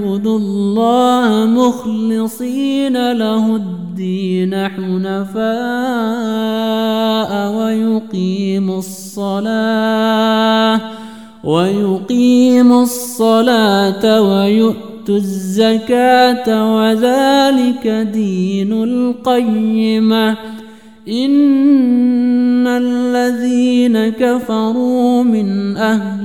ليعبدوا الله مخلصين له الدين حنفاء ويقيموا الصلاة ويقيموا الصلاة ويؤتوا الزكاة وذلك دين القيمة إن الذين كفروا من أهل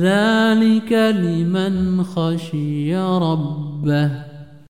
ذلك لمن خشي ربه.